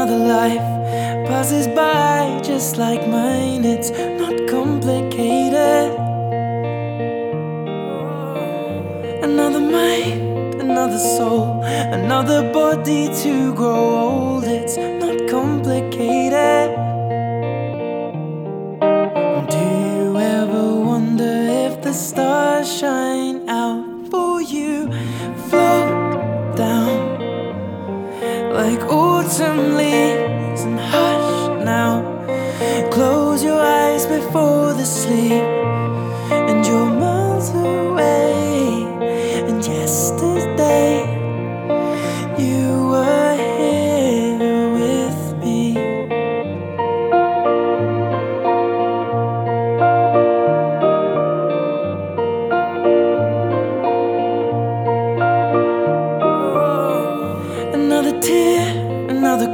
life passes by just like mine. It's not complicated. Another mind, another soul, another body to grow old. It's not complicated. Do you ever wonder if the stars autumn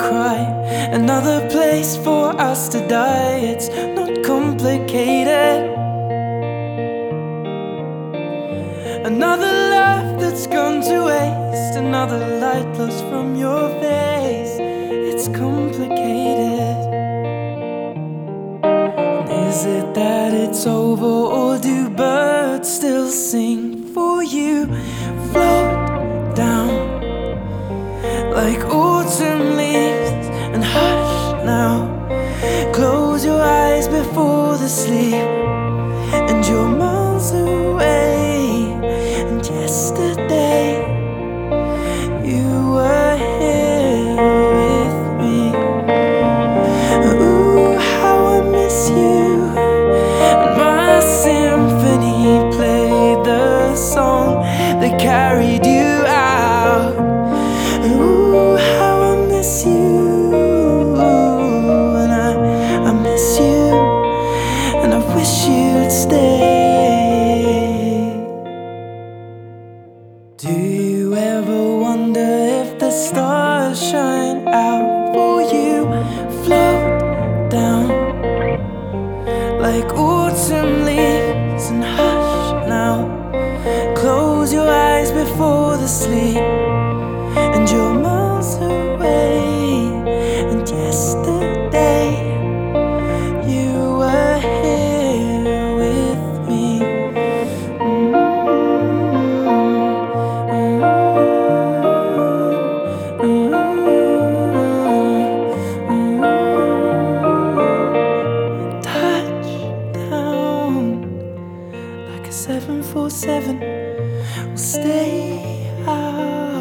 another place for us to die. It's not complicated. Another love that's gone to waste, another light lost from your face. It's complicated. Is it that it's over, or do birds still sing for you? Float down like autumn before the sleep, and you're miles away. And yesterday, you were here with me. Ooh, how I miss you. And my symphony played the song that carried you stars shine out for you? Float down like autumn leaves and hush now. Close your eyes before the sleep, 747. We'll stay out